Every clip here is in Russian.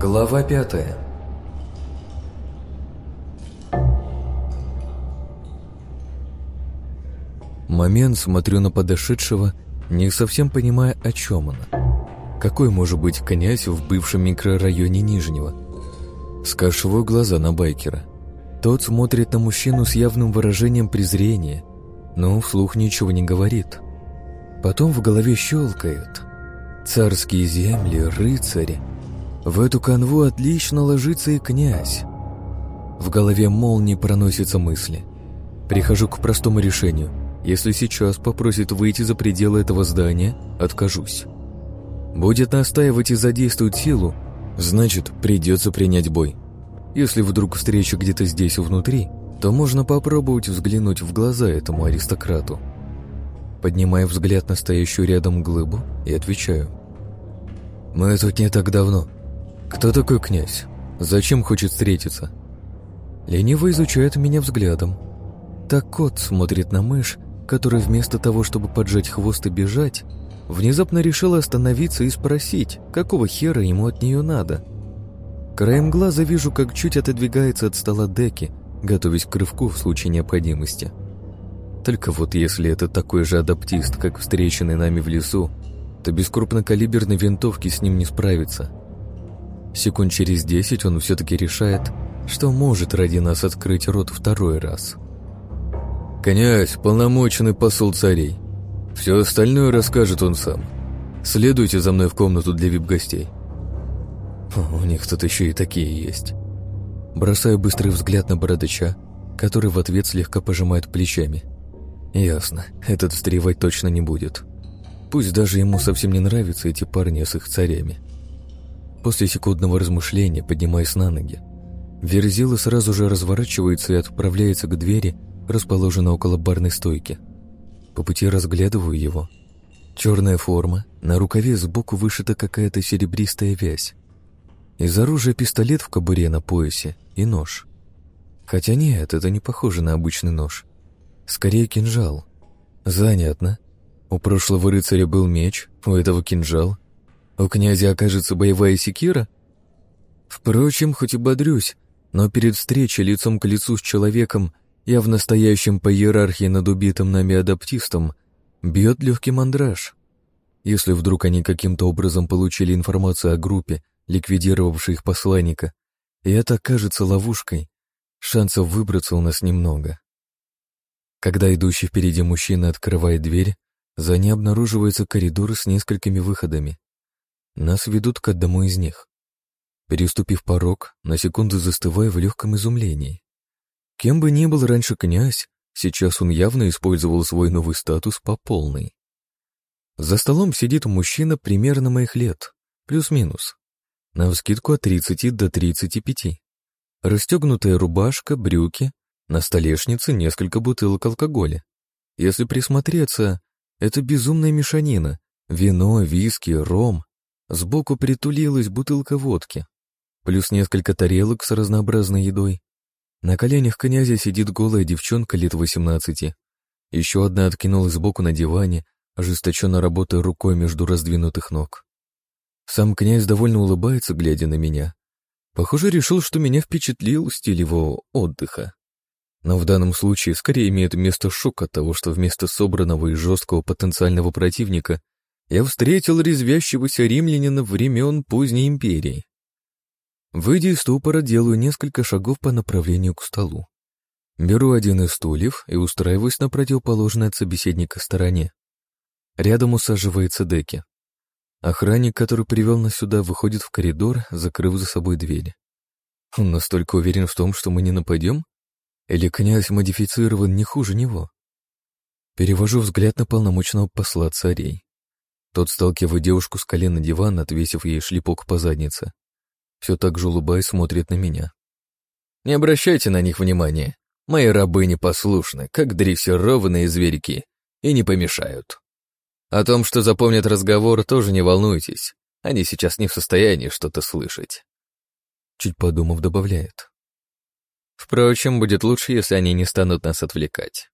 Глава пятая Момент смотрю на подошедшего, не совсем понимая, о чем она. Какой может быть князь в бывшем микрорайоне Нижнего? Скашиваю глаза на байкера. Тот смотрит на мужчину с явным выражением презрения, но вслух ничего не говорит. Потом в голове щелкает. Царские земли, рыцари. В эту канву отлично ложится и князь. В голове молнии проносятся мысли. Прихожу к простому решению. Если сейчас попросит выйти за пределы этого здания, откажусь. Будет настаивать и задействует силу, значит, придется принять бой. Если вдруг встреча где-то здесь внутри, то можно попробовать взглянуть в глаза этому аристократу. Поднимая взгляд на стоящую рядом глыбу и отвечаю. «Мы тут не так давно. Кто такой князь? Зачем хочет встретиться?» Лениво изучает меня взглядом. Так кот смотрит на мышь, которая вместо того, чтобы поджать хвост и бежать, внезапно решила остановиться и спросить, какого хера ему от нее надо. Краем глаза вижу, как чуть отодвигается от стола Деки, готовясь к рывку в случае необходимости. Только вот если это такой же адаптист, как встреченный нами в лесу, то без крупнокалиберной винтовки с ним не справиться. Секунд через десять он все-таки решает, что может ради нас открыть рот второй раз. «Князь, полномоченный посол царей. Все остальное расскажет он сам. Следуйте за мной в комнату для вип-гостей». У них тут еще и такие есть. Бросаю быстрый взгляд на бородача, который в ответ слегка пожимает плечами. Ясно, этот встревать точно не будет. Пусть даже ему совсем не нравятся эти парни с их царями. После секундного размышления поднимаясь на ноги. Верзила сразу же разворачивается и отправляется к двери, расположенной около барной стойки. По пути разглядываю его. Черная форма, на рукаве сбоку вышита какая-то серебристая вязь. Из оружия пистолет в кобуре на поясе и нож. Хотя нет, это не похоже на обычный нож. Скорее кинжал. Занятно. У прошлого рыцаря был меч, у этого кинжал. У князя окажется боевая секира? Впрочем, хоть и бодрюсь, но перед встречей лицом к лицу с человеком, явно стоящим по иерархии над убитым нами адаптистом, бьет легкий мандраж. Если вдруг они каким-то образом получили информацию о группе, ликвидировавший их посланника, и это кажется ловушкой, шансов выбраться у нас немного. Когда идущий впереди мужчина открывает дверь, за ней обнаруживается коридор с несколькими выходами. Нас ведут к одному из них. Переступив порог, на секунду застывая в легком изумлении. Кем бы ни был раньше князь, сейчас он явно использовал свой новый статус по полной. За столом сидит мужчина примерно моих лет, плюс-минус. На вскидку от 30 до 35. Расстегнутая рубашка, брюки, на столешнице несколько бутылок алкоголя. Если присмотреться, это безумная мешанина. Вино, виски, ром. Сбоку притулилась бутылка водки. Плюс несколько тарелок с разнообразной едой. На коленях князя сидит голая девчонка лет 18. Еще одна откинулась сбоку на диване, ожесточенно работая рукой между раздвинутых ног. Сам князь довольно улыбается, глядя на меня. Похоже, решил, что меня впечатлил стиль его отдыха. Но в данном случае скорее имеет место шок от того, что вместо собранного и жесткого потенциального противника я встретил резвящегося римлянина времен поздней империи. Выйдя из ступора, делаю несколько шагов по направлению к столу. Беру один из стульев и устраиваюсь на противоположной от собеседника стороне. Рядом усаживается Деки. Охранник, который привел нас сюда, выходит в коридор, закрыв за собой двери. Он настолько уверен в том, что мы не нападем? Или князь модифицирован не хуже него? Перевожу взгляд на полномочного посла царей. Тот сталкивает девушку с колена дивана, отвесив ей шлепок по заднице. Все так же улыбаясь смотрит на меня. «Не обращайте на них внимания. Мои рабы непослушны, как дрессированные зверьки, и не помешают». О том, что запомнят разговор, тоже не волнуйтесь. Они сейчас не в состоянии что-то слышать. Чуть подумав, добавляет. Впрочем, будет лучше, если они не станут нас отвлекать.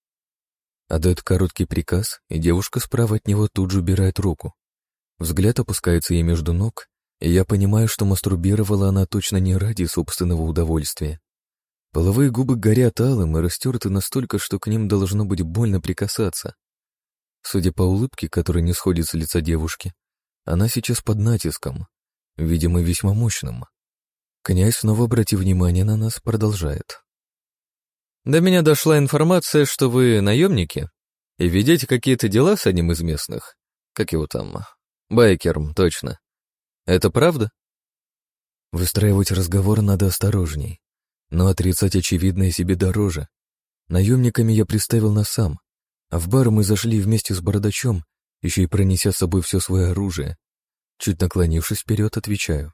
Отдает короткий приказ, и девушка справа от него тут же убирает руку. Взгляд опускается ей между ног, И я понимаю, что мастурбировала она точно не ради собственного удовольствия. Половые губы горят алым и растерты настолько, что к ним должно быть больно прикасаться. Судя по улыбке, которая не сходит с лица девушки, она сейчас под натиском, видимо, весьма мощным. Князь, снова обратив внимание на нас, продолжает. До меня дошла информация, что вы наемники и ведете какие-то дела с одним из местных. Как его там? Байкером, точно. Это правда? Выстраивать разговор надо осторожней, но отрицать очевидное себе дороже. Наемниками я представил нас сам, а в бар мы зашли вместе с бородачом, еще и пронеся с собой все свое оружие. Чуть наклонившись вперед, отвечаю.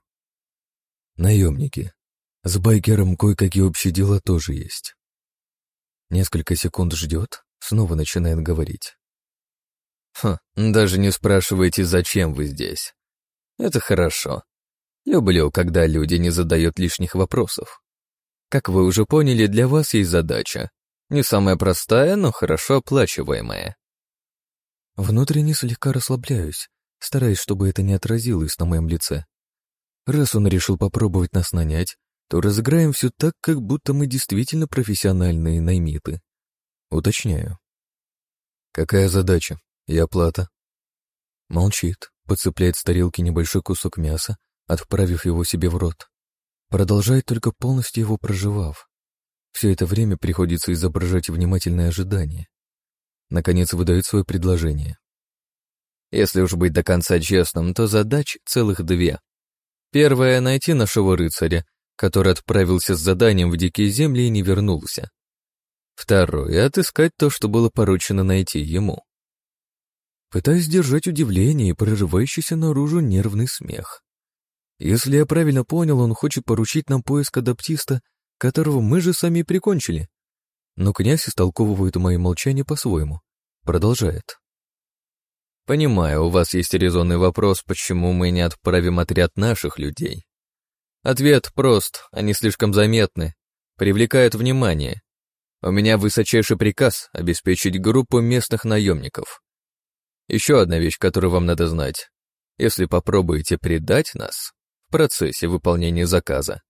Наемники. С байкером кое-какие общие дела тоже есть. Несколько секунд ждет, снова начинает говорить. Хм, даже не спрашивайте, зачем вы здесь. Это хорошо. Люблю, когда люди не задают лишних вопросов. Как вы уже поняли, для вас есть задача. Не самая простая, но хорошо оплачиваемая. Внутренне слегка расслабляюсь, стараясь, чтобы это не отразилось на моем лице. Раз он решил попробовать нас нанять, то разыграем все так, как будто мы действительно профессиональные наймиты. Уточняю. Какая задача и оплата? Молчит, подцепляет с тарелки небольшой кусок мяса, отправив его себе в рот. Продолжает только полностью его проживав. Все это время приходится изображать внимательное ожидание. Наконец выдает свое предложение. Если уж быть до конца честным, то задач целых две. Первая — найти нашего рыцаря который отправился с заданием в дикие земли и не вернулся. Второе — отыскать то, что было поручено найти ему. Пытаюсь сдержать удивление и прорывающийся наружу нервный смех. Если я правильно понял, он хочет поручить нам поиск адаптиста, которого мы же сами прикончили. Но князь истолковывает мои молчания по-своему. Продолжает. «Понимаю, у вас есть резонный вопрос, почему мы не отправим отряд наших людей. Ответ прост, они слишком заметны, привлекают внимание. У меня высочайший приказ обеспечить группу местных наемников. Еще одна вещь, которую вам надо знать. Если попробуете предать нас в процессе выполнения заказа,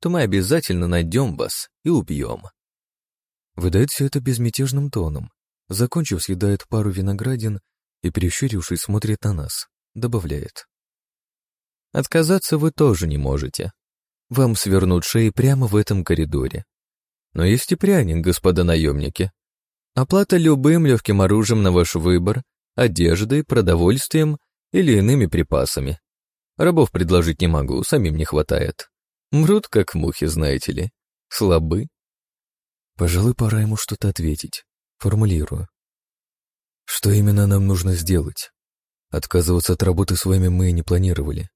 то мы обязательно найдем вас и убьем. Выдает все это безмятежным тоном. Закончив, съедает пару виноградин и, прищурившись, смотрит на нас. Добавляет. Отказаться вы тоже не можете. Вам свернут шеи прямо в этом коридоре. Но есть и пряник, господа наемники. Оплата любым легким оружием на ваш выбор, одеждой, продовольствием или иными припасами. Рабов предложить не могу, самим не хватает. Мрут, как мухи, знаете ли. Слабы. Пожалуй, пора ему что-то ответить. Формулирую. Что именно нам нужно сделать? Отказываться от работы с вами мы не планировали.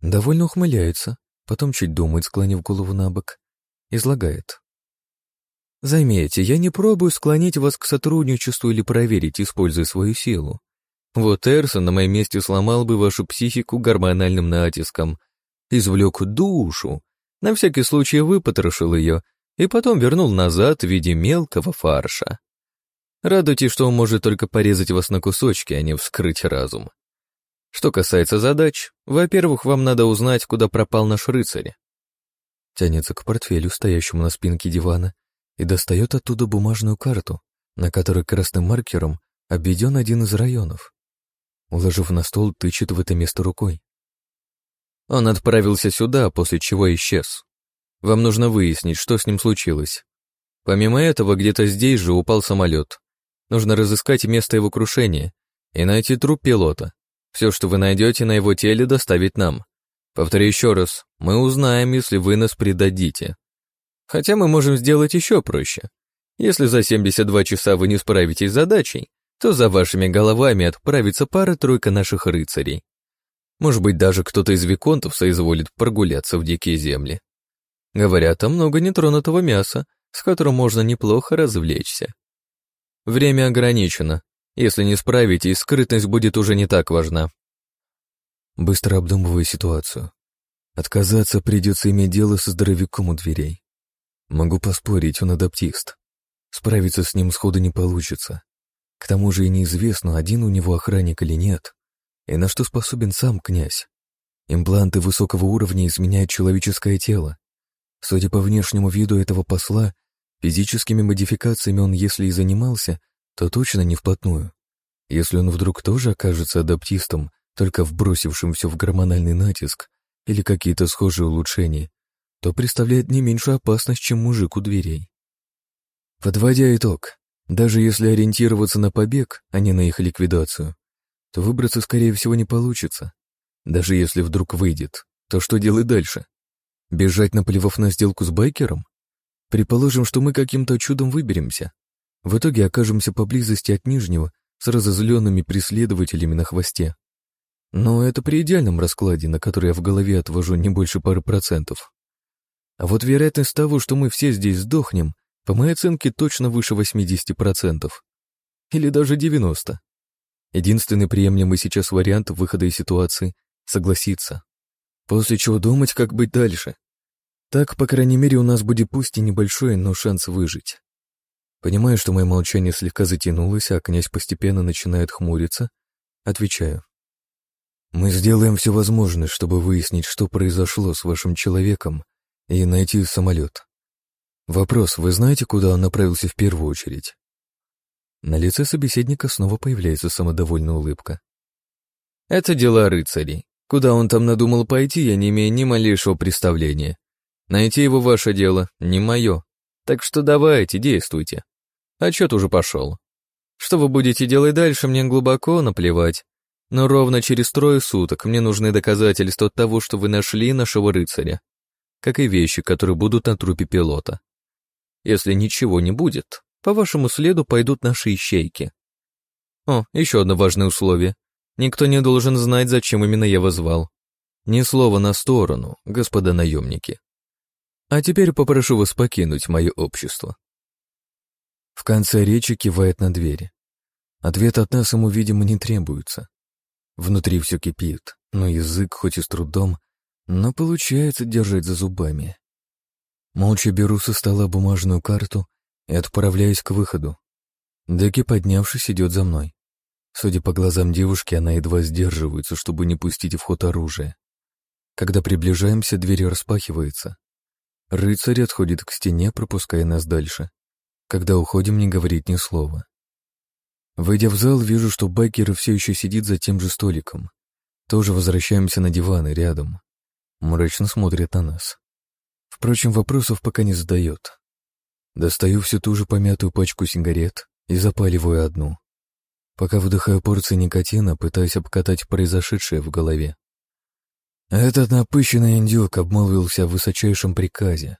Довольно ухмыляется, потом чуть думает, склонив голову на бок, излагает. Заметьте, я не пробую склонить вас к сотрудничеству или проверить, используя свою силу. Вот Эрсон на моем месте сломал бы вашу психику гормональным натиском, извлек душу, на всякий случай выпотрошил ее и потом вернул назад в виде мелкого фарша. Радуйтесь, что он может только порезать вас на кусочки, а не вскрыть разум. Что касается задач, во-первых, вам надо узнать, куда пропал наш рыцарь. Тянется к портфелю, стоящему на спинке дивана, и достает оттуда бумажную карту, на которой красным маркером обведен один из районов. Уложив на стол, тычет в это место рукой. Он отправился сюда, после чего исчез. Вам нужно выяснить, что с ним случилось. Помимо этого, где-то здесь же упал самолет. Нужно разыскать место его крушения и найти труп пилота. Все, что вы найдете на его теле, доставить нам. Повторю еще раз, мы узнаем, если вы нас предадите. Хотя мы можем сделать еще проще. Если за 72 часа вы не справитесь с задачей, то за вашими головами отправится пара-тройка наших рыцарей. Может быть, даже кто-то из виконтов соизволит прогуляться в дикие земли. Говорят, там много нетронутого мяса, с которым можно неплохо развлечься. Время ограничено, если не справитесь, скрытность будет уже не так важна. Быстро обдумываю ситуацию. Отказаться придется иметь дело со здоровяком у дверей. Могу поспорить, он адаптист. Справиться с ним сходу не получится. К тому же и неизвестно, один у него охранник или нет, и на что способен сам князь. Импланты высокого уровня изменяют человеческое тело. Судя по внешнему виду этого посла, физическими модификациями он, если и занимался, то точно не вплотную. Если он вдруг тоже окажется адаптистом, только вбросившим все в гормональный натиск или какие-то схожие улучшения, то представляет не меньшую опасность, чем мужик у дверей. Подводя итог, даже если ориентироваться на побег, а не на их ликвидацию, то выбраться, скорее всего, не получится. Даже если вдруг выйдет, то что делать дальше? Бежать, наплевав на сделку с байкером? Предположим, что мы каким-то чудом выберемся. В итоге окажемся поблизости от Нижнего с разозленными преследователями на хвосте. Но это при идеальном раскладе, на который я в голове отвожу не больше пары процентов. А вот вероятность того, что мы все здесь сдохнем, по моей оценке, точно выше 80%. Или даже 90%. Единственный приемлемый сейчас вариант выхода из ситуации — согласиться. После чего думать, как быть дальше. Так, по крайней мере, у нас будет пусть и небольшой, но шанс выжить. Понимая, что мое молчание слегка затянулось, а князь постепенно начинает хмуриться, отвечаю. Мы сделаем все возможное, чтобы выяснить, что произошло с вашим человеком и найти самолет. Вопрос, вы знаете, куда он направился в первую очередь? На лице собеседника снова появляется самодовольная улыбка. Это дела рыцарей. Куда он там надумал пойти, я не имею ни малейшего представления. Найти его ваше дело, не мое. Так что давайте, действуйте. Отчет уже пошел. Что вы будете делать дальше, мне глубоко наплевать. Но ровно через трое суток мне нужны доказательства того, что вы нашли нашего рыцаря, как и вещи, которые будут на трупе пилота. Если ничего не будет, по вашему следу пойдут наши ищейки. О, еще одно важное условие. Никто не должен знать, зачем именно я вас звал. Ни слова на сторону, господа наемники. А теперь попрошу вас покинуть мое общество. В конце речи кивает на двери. Ответ от нас ему, видимо, не требуется. Внутри все кипит, но язык хоть и с трудом, но получается держать за зубами. Молча беру со стола бумажную карту и отправляюсь к выходу. Деки, поднявшись, идет за мной. Судя по глазам девушки, она едва сдерживается, чтобы не пустить в ход оружие. Когда приближаемся, дверь распахивается. Рыцарь отходит к стене, пропуская нас дальше. Когда уходим, не говорит ни слова. Войдя в зал, вижу, что байкер все еще сидит за тем же столиком. Тоже возвращаемся на диваны рядом. Мрачно смотрит на нас. Впрочем, вопросов пока не задает. Достаю всю ту же помятую пачку сигарет и запаливаю одну. Пока вдыхаю порции никотина, пытаюсь обкатать произошедшее в голове. Этот напыщенный индюк обмолвился о высочайшем приказе.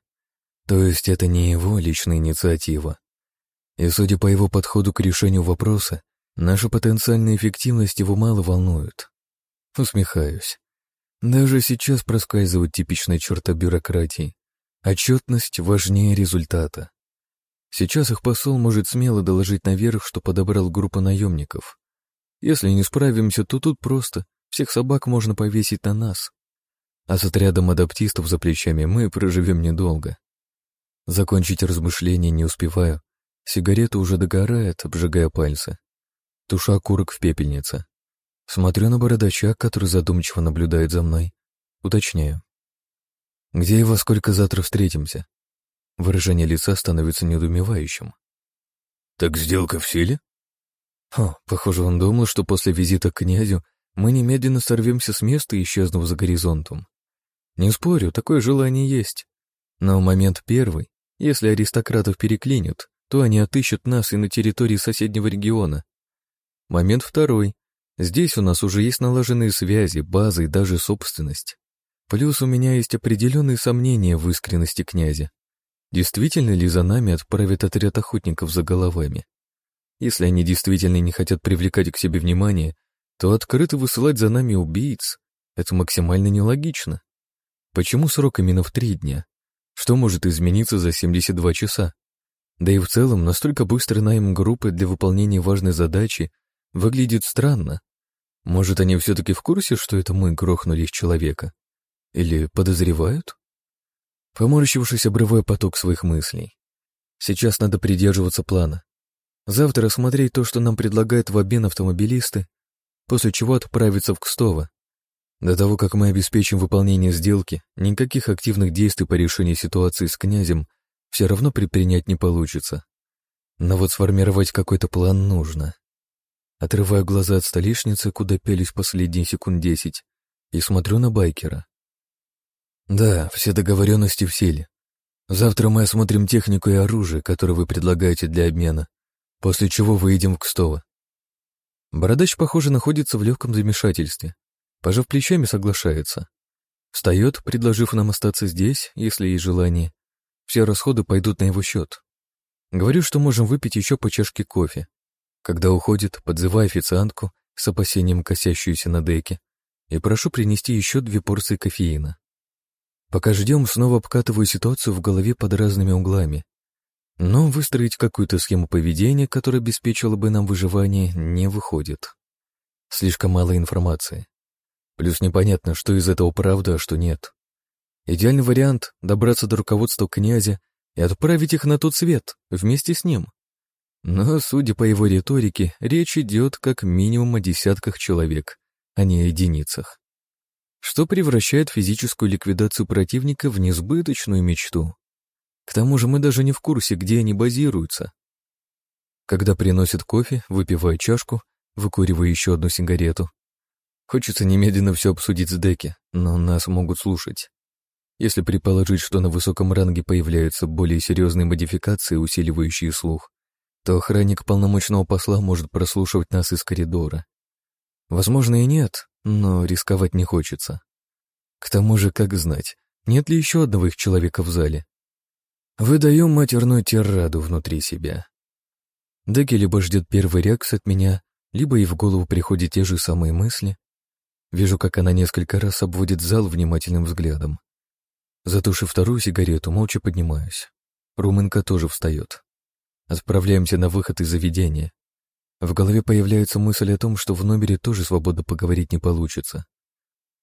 То есть это не его личная инициатива. И судя по его подходу к решению вопроса, наша потенциальная эффективность его мало волнует. Усмехаюсь. Даже сейчас проскальзывает типичная черта бюрократии. Отчетность важнее результата. Сейчас их посол может смело доложить наверх, что подобрал группу наемников. Если не справимся, то тут просто всех собак можно повесить на нас. А с отрядом адаптистов за плечами мы проживем недолго. Закончить размышления не успеваю. Сигарета уже догорает, обжигая пальцы. Туша окурок в пепельнице. Смотрю на бородача, который задумчиво наблюдает за мной. Уточняю. Где и во сколько завтра встретимся? Выражение лица становится недоумевающим. Так сделка в силе? О, похоже, он думал, что после визита к князю мы немедленно сорвемся с места, исчезнув за горизонтом. Не спорю, такое желание есть. Но момент первый, если аристократов переклинят, то они отыщут нас и на территории соседнего региона. Момент второй. Здесь у нас уже есть налаженные связи, базы и даже собственность. Плюс у меня есть определенные сомнения в искренности князя. Действительно ли за нами отправят отряд охотников за головами? Если они действительно не хотят привлекать к себе внимание, то открыто высылать за нами убийц — это максимально нелогично. Почему срок именно в три дня? Что может измениться за 72 часа? Да и в целом, настолько быстро найм группы для выполнения важной задачи выглядит странно. Может, они все-таки в курсе, что это мы грохнули их человека? Или подозревают? Поморщившись, обрываю поток своих мыслей. Сейчас надо придерживаться плана. Завтра смотреть то, что нам предлагают в обмен автомобилисты, после чего отправиться в Кстово. До того, как мы обеспечим выполнение сделки, никаких активных действий по решению ситуации с князем все равно предпринять не получится. Но вот сформировать какой-то план нужно. Отрываю глаза от столешницы, куда пелись последние секунд десять, и смотрю на байкера. Да, все договоренности в силе. Завтра мы осмотрим технику и оружие, которое вы предлагаете для обмена, после чего выйдем в Кстово. Бородач, похоже, находится в легком замешательстве. Пожав плечами, соглашается. Встает, предложив нам остаться здесь, если есть желание. Все расходы пойдут на его счет. Говорю, что можем выпить еще по чашке кофе. Когда уходит, подзываю официантку, с опасением косящуюся на деке, и прошу принести еще две порции кофеина. Пока ждем, снова обкатываю ситуацию в голове под разными углами. Но выстроить какую-то схему поведения, которая обеспечила бы нам выживание, не выходит. Слишком мало информации. Плюс непонятно, что из этого правда, а что нет. Идеальный вариант — добраться до руководства князя и отправить их на тот свет, вместе с ним. Но, судя по его риторике, речь идет как минимум о десятках человек, а не о единицах что превращает физическую ликвидацию противника в несбыточную мечту. К тому же мы даже не в курсе, где они базируются. Когда приносят кофе, выпиваю чашку, выкуриваю еще одну сигарету. Хочется немедленно все обсудить с Деки, но нас могут слушать. Если предположить, что на высоком ранге появляются более серьезные модификации, усиливающие слух, то охранник полномочного посла может прослушивать нас из коридора. Возможно и нет, но рисковать не хочется. К тому же, как знать, нет ли еще одного их человека в зале? Выдаю матерную тираду внутри себя. Деки либо ждет первый реакс от меня, либо и в голову приходят те же самые мысли. Вижу, как она несколько раз обводит зал внимательным взглядом. Затушив вторую сигарету, молча поднимаюсь. Румынка тоже встает. Отправляемся на выход из заведения. В голове появляется мысль о том, что в номере тоже свободно поговорить не получится.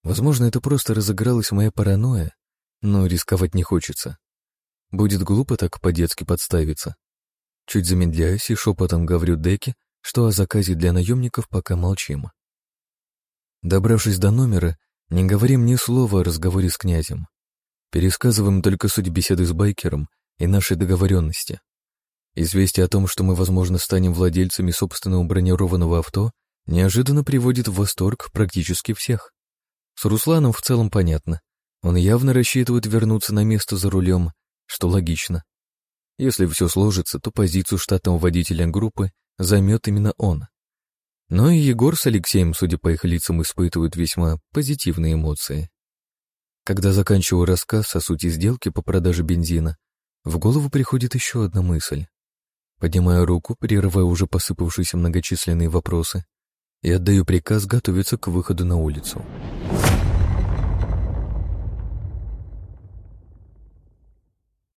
Возможно, это просто разыгралась моя паранойя, но рисковать не хочется. Будет глупо так по-детски подставиться. Чуть замедляюсь и шепотом говорю Деке, что о заказе для наемников пока молчим. Добравшись до номера, не говорим ни слова о разговоре с князем. Пересказываем только суть беседы с байкером и нашей договоренности. Известие о том, что мы, возможно, станем владельцами собственного бронированного авто, неожиданно приводит в восторг практически всех. С Русланом в целом понятно. Он явно рассчитывает вернуться на место за рулем, что логично. Если все сложится, то позицию штатного водителя группы займет именно он. Но и Егор с Алексеем, судя по их лицам, испытывают весьма позитивные эмоции. Когда заканчиваю рассказ о сути сделки по продаже бензина, в голову приходит еще одна мысль. Поднимаю руку, прерывая уже посыпавшиеся многочисленные вопросы, и отдаю приказ готовиться к выходу на улицу.